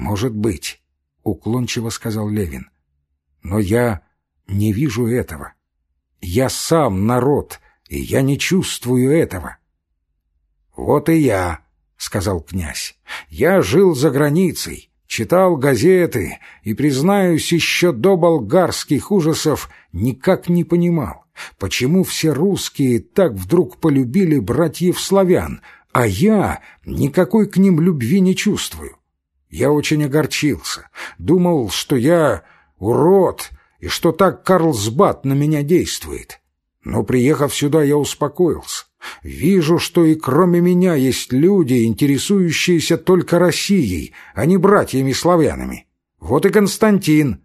«Может быть», — уклончиво сказал Левин. «Но я не вижу этого. Я сам народ, и я не чувствую этого». «Вот и я», — сказал князь. «Я жил за границей, читал газеты и, признаюсь, еще до болгарских ужасов никак не понимал, почему все русские так вдруг полюбили братьев-славян, а я никакой к ним любви не чувствую. Я очень огорчился, думал, что я урод и что так Карлсбад на меня действует. Но, приехав сюда, я успокоился. Вижу, что и кроме меня есть люди, интересующиеся только Россией, а не братьями-славянами. Вот и Константин.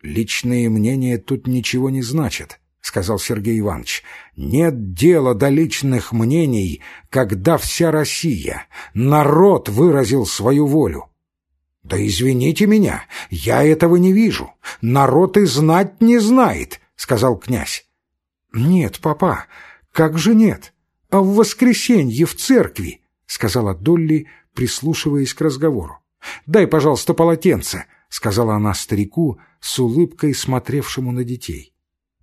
Личные мнения тут ничего не значат. — сказал Сергей Иванович, — нет дела до личных мнений, когда вся Россия, народ выразил свою волю. Да извините меня, я этого не вижу. Народ и знать не знает, — сказал князь. Нет, папа, как же нет? А в воскресенье в церкви, — сказала Долли, прислушиваясь к разговору. Дай, пожалуйста, полотенце, — сказала она старику с улыбкой, смотревшему на детей.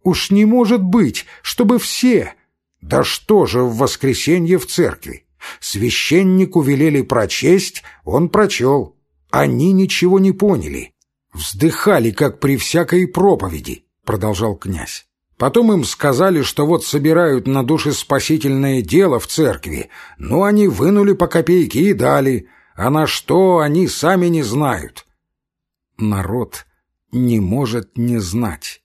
Уж не может быть, чтобы все... Да что же в воскресенье в церкви? Священнику велели прочесть, он прочел. Они ничего не поняли. Вздыхали, как при всякой проповеди, продолжал князь. Потом им сказали, что вот собирают на душеспасительное дело в церкви, но они вынули по копейке и дали, а на что они сами не знают. Народ не может не знать.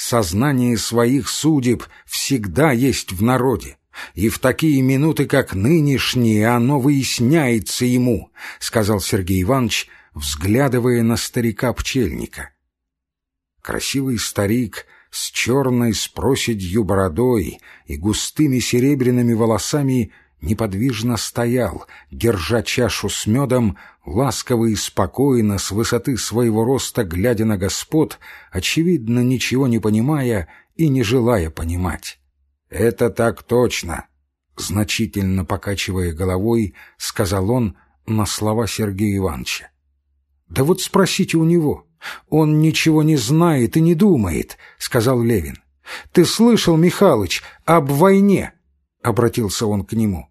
Сознание своих судеб всегда есть в народе, и в такие минуты, как нынешние, оно выясняется ему, — сказал Сергей Иванович, взглядывая на старика-пчельника. Красивый старик с черной с проседью бородой и густыми серебряными волосами неподвижно стоял, держа чашу с медом, ласково и спокойно, с высоты своего роста, глядя на господ, очевидно, ничего не понимая и не желая понимать. «Это так точно!» Значительно покачивая головой, сказал он на слова Сергея Ивановича. «Да вот спросите у него. Он ничего не знает и не думает», — сказал Левин. «Ты слышал, Михалыч, об войне?» — обратился он к нему.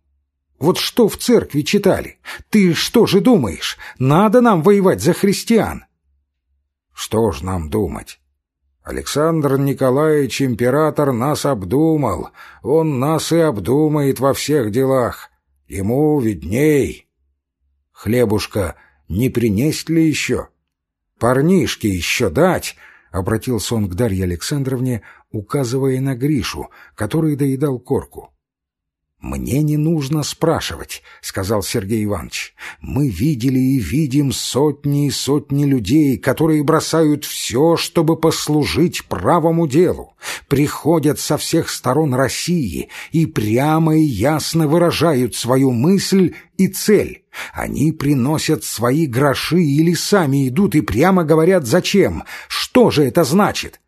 Вот что в церкви читали? Ты что же думаешь, надо нам воевать за христиан? Что ж нам думать? Александр Николаевич, император, нас обдумал. Он нас и обдумает во всех делах. Ему видней. Хлебушка не принесть ли еще? Парнишке еще дать? Обратился он к Дарье Александровне, указывая на Гришу, который доедал корку. «Мне не нужно спрашивать», — сказал Сергей Иванович. «Мы видели и видим сотни и сотни людей, которые бросают все, чтобы послужить правому делу, приходят со всех сторон России и прямо и ясно выражают свою мысль и цель. Они приносят свои гроши или сами идут и прямо говорят «зачем?». Что же это значит?»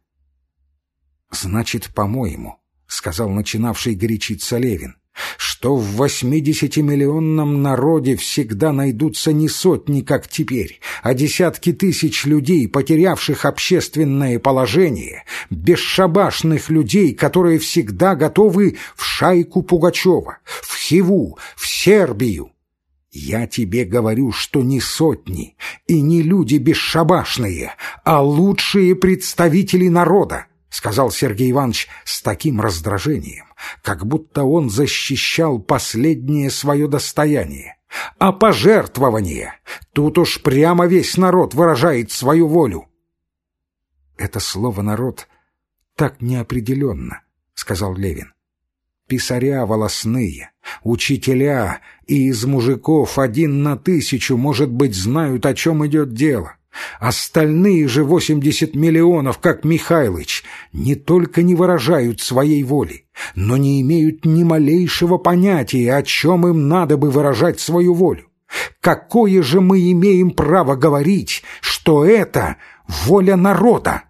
«Значит, по-моему», — сказал начинавший горячиться Левин, что в восьмидесятимиллионном народе всегда найдутся не сотни, как теперь, а десятки тысяч людей, потерявших общественное положение, бесшабашных людей, которые всегда готовы в шайку Пугачева, в Хиву, в Сербию. Я тебе говорю, что не сотни и не люди бесшабашные, а лучшие представители народа. — сказал Сергей Иванович с таким раздражением, как будто он защищал последнее свое достояние. «А пожертвование? Тут уж прямо весь народ выражает свою волю». «Это слово «народ» так неопределенно», — сказал Левин. «Писаря волосные, учителя и из мужиков один на тысячу, может быть, знают, о чем идет дело». Остальные же 80 миллионов, как Михайлыч, не только не выражают своей воли, но не имеют ни малейшего понятия, о чем им надо бы выражать свою волю. Какое же мы имеем право говорить, что это воля народа?